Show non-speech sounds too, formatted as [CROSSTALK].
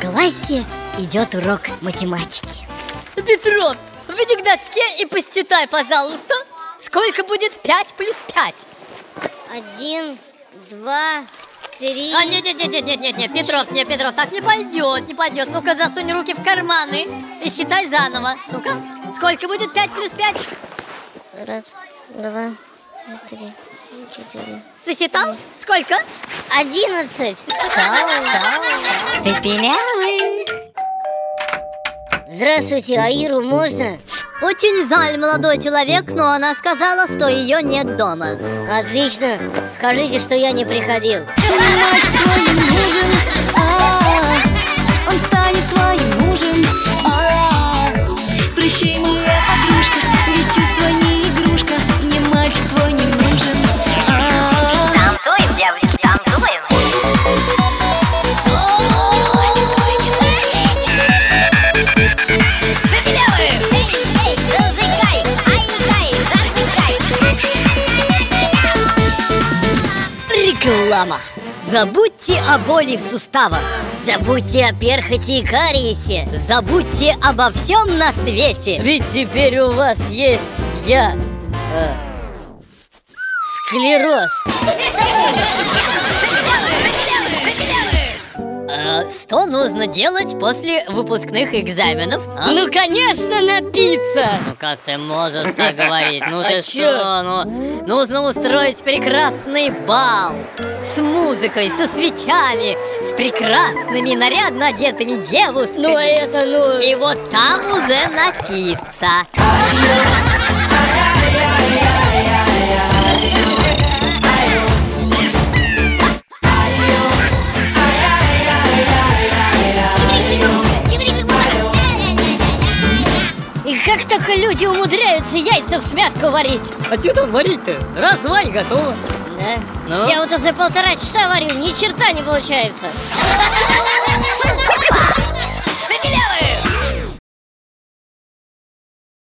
классе идет урок математики. Петров, выйди к доске и посчитай, пожалуйста Сколько будет 5 плюс 5? Один, два, три. А, нет, нет, нет, нет, нет, нет, нет, Петров, нет, Петров, так не пойдет, не пойдет. Ну-ка, засунь руки в карманы и считай заново. Ну-ка, сколько будет 5 плюс 5? Раз, два, три, четыре Засчитал? Сколько? Одиннадцать. Цепелявый. Здравствуйте, а Иру можно? Очень жаль, молодой человек, но она сказала, что ее нет дома. Отлично, скажите, что я не приходил. Нужен, Реклама Забудьте о боли в суставах. Забудьте о перхоти и кариесе. Забудьте обо всем на свете. Ведь теперь у вас есть я. Э, Склероз [LAUGHS] Что нужно делать после выпускных экзаменов? а? Ну, конечно, напиться! Ну как ты можешь так говорить? Ну [LAUGHS] ты что? Ну, нужно устроить прекрасный бал С музыкой, со свечами С прекрасными нарядно одетыми девушками Ну, а это, ну... И вот там уже напиться [LAUGHS] так люди умудряются яйца в смятку варить? А что там варить-то? Раз, два и готово Да? Ну? Я вот за полтора часа варю, ни черта не получается